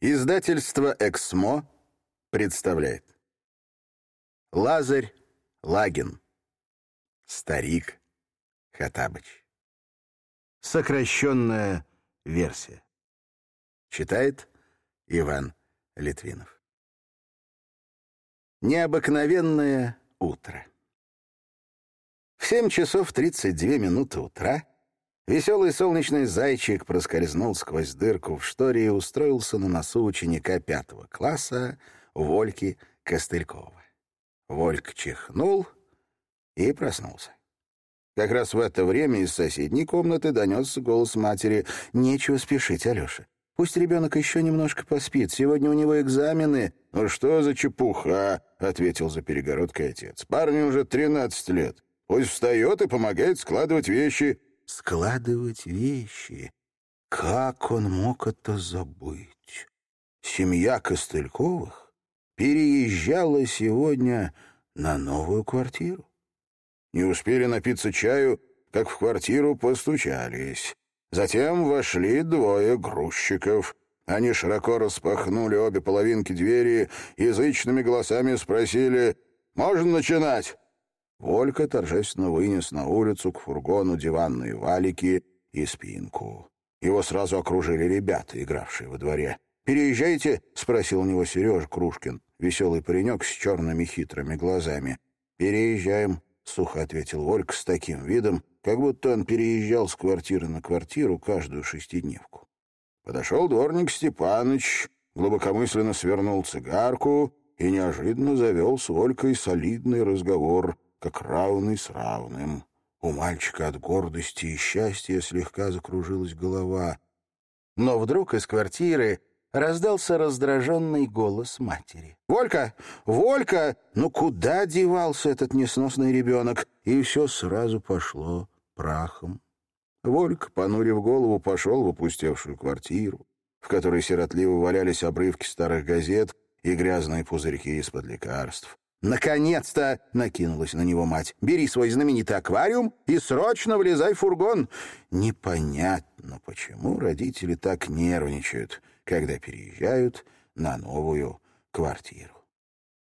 Издательство «Эксмо» представляет. Лазарь Лагин. Старик Хатабыч Сокращенная версия. Читает Иван Литвинов. Необыкновенное утро. В семь часов тридцать две минуты утра Веселый солнечный зайчик проскользнул сквозь дырку в шторе и устроился на носу ученика пятого класса Вольки Костылькова. Вольк чихнул и проснулся. Как раз в это время из соседней комнаты донесся голос матери. «Нечего спешить, Алеша. Пусть ребенок еще немножко поспит. Сегодня у него экзамены». «Ну что за чепуха?» — ответил за перегородкой отец. «Парню уже тринадцать лет. Пусть встает и помогает складывать вещи» складывать вещи. Как он мог это забыть? Семья Костыльковых переезжала сегодня на новую квартиру. Не успели напиться чаю, как в квартиру постучались. Затем вошли двое грузчиков. Они широко распахнули обе половинки двери, язычными голосами спросили «Можно начинать?» Волька торжественно вынес на улицу к фургону диванные валики и спинку. Его сразу окружили ребята, игравшие во дворе. «Переезжайте?» — спросил у него Сережа Крушкин, веселый паренек с черными хитрыми глазами. «Переезжаем», — сухо ответил Волька с таким видом, как будто он переезжал с квартиры на квартиру каждую шестидневку. Подошел дворник Степаныч, глубокомысленно свернул цигарку и неожиданно завел с Волькой солидный разговор — как равный с равным. У мальчика от гордости и счастья слегка закружилась голова. Но вдруг из квартиры раздался раздраженный голос матери. «Волька! Волька! Ну куда девался этот несносный ребенок?» И все сразу пошло прахом. Волька, понурив голову, пошел в опустевшую квартиру, в которой сиротливо валялись обрывки старых газет и грязные пузырьки из-под лекарств. «Наконец-то!» — накинулась на него мать. «Бери свой знаменитый аквариум и срочно влезай в фургон!» Непонятно, почему родители так нервничают, когда переезжают на новую квартиру.